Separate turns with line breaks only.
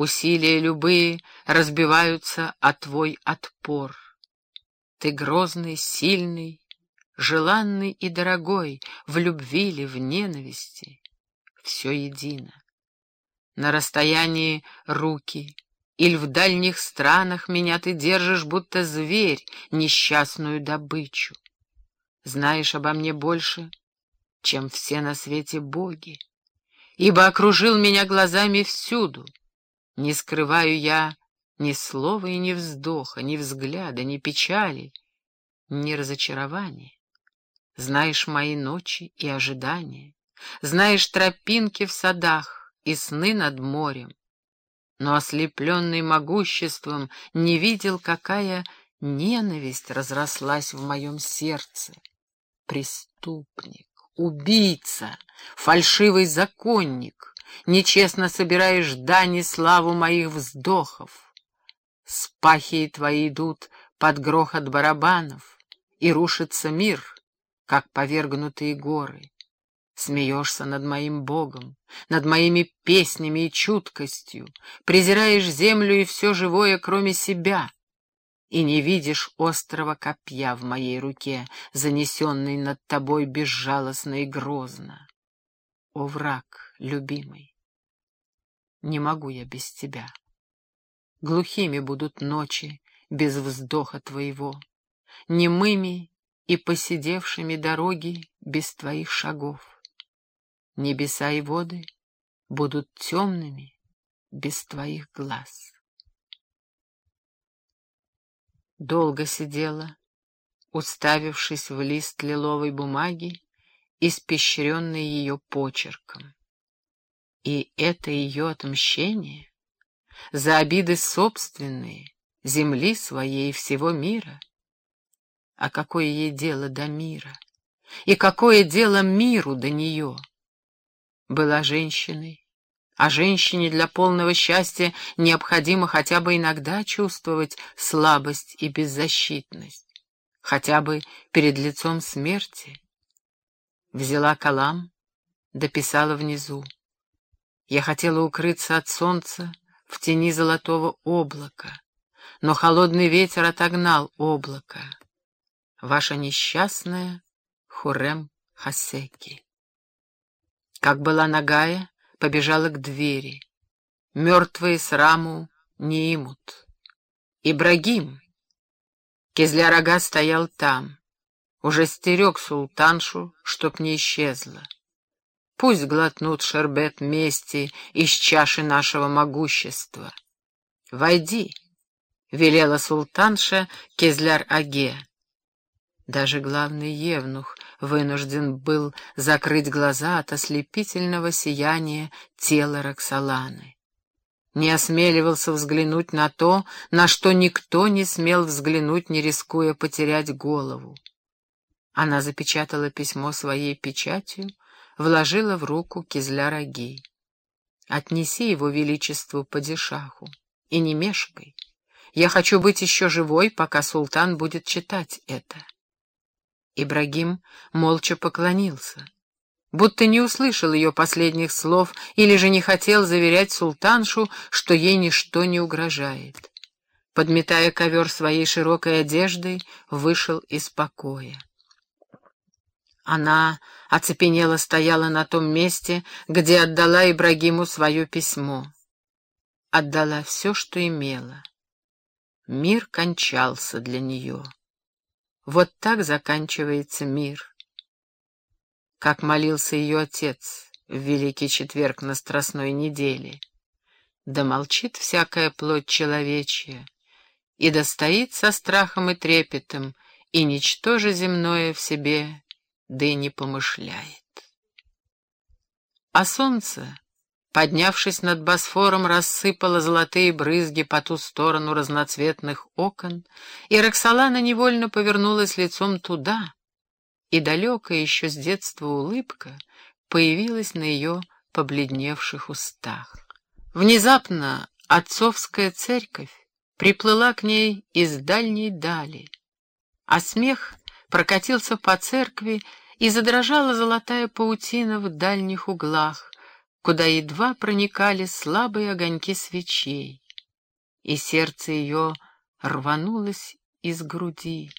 Усилия любые разбиваются о твой отпор. Ты грозный, сильный, желанный и дорогой, в любви ли, в ненависти, все едино. На расстоянии руки или в дальних странах меня ты держишь, будто зверь, несчастную добычу. Знаешь обо мне больше, чем все на свете боги, ибо окружил меня глазами всюду. Не скрываю я ни слова и ни вздоха, ни взгляда, ни печали, ни разочарования. Знаешь мои ночи и ожидания, знаешь тропинки в садах и сны над морем, но ослепленный могуществом не видел, какая ненависть разрослась в моем сердце. Преступник, убийца, фальшивый законник, нечестно собираешь дани славу моих вздохов. Спахи твои идут под грохот барабанов, и рушится мир, как повергнутые горы. Смеешься над моим Богом, над моими песнями и чуткостью, презираешь землю и все живое, кроме себя, и не видишь острого копья в моей руке, занесенный над тобой безжалостно и грозно. О, враг, любимый, не могу я без тебя. Глухими будут ночи без вздоха твоего, немыми и посидевшими дороги без твоих шагов. Небеса и воды будут темными без твоих глаз. Долго сидела, уставившись в лист лиловой бумаги, испещренный ее почерком. И это ее отмщение за обиды собственные, земли своей и всего мира. А какое ей дело до мира? И какое дело миру до нее? Была женщиной, а женщине для полного счастья необходимо хотя бы иногда чувствовать слабость и беззащитность, хотя бы перед лицом смерти. Взяла калам, дописала внизу. Я хотела укрыться от солнца в тени золотого облака, но холодный ветер отогнал облако. Ваша несчастная Хурем Хасеки. Как была нагая, побежала к двери. Мертвые с раму не имут. Ибрагим! Кизля-рога стоял там. Уже стерег султаншу, чтоб не исчезла. Пусть глотнут шербет мести из чаши нашего могущества. «Войди», — велела султанша Кизляр-Аге. Даже главный евнух вынужден был закрыть глаза от ослепительного сияния тела Роксоланы. Не осмеливался взглянуть на то, на что никто не смел взглянуть, не рискуя потерять голову. Она запечатала письмо своей печатью, вложила в руку кизля-роги. «Отнеси его величеству падишаху и не мешкай. Я хочу быть еще живой, пока султан будет читать это». Ибрагим молча поклонился, будто не услышал ее последних слов или же не хотел заверять султаншу, что ей ничто не угрожает. Подметая ковер своей широкой одеждой, вышел из покоя. Она оцепенела стояла на том месте, где отдала Ибрагиму свое письмо. Отдала все, что имела. Мир кончался для нее. Вот так заканчивается мир. Как молился ее отец в Великий Четверг на Страстной неделе. Да молчит всякая плоть человечья, и достоит со страхом и трепетом, и ничто же земное в себе, да и не помышляет. А солнце поднявшись над Босфором, рассыпала золотые брызги по ту сторону разноцветных окон, и Роксолана невольно повернулась лицом туда, и далекая еще с детства улыбка появилась на ее побледневших устах. Внезапно отцовская церковь приплыла к ней из дальней дали, а смех прокатился по церкви, и задрожала золотая паутина в дальних углах, куда едва проникали слабые огоньки свечей, и сердце ее рванулось из груди.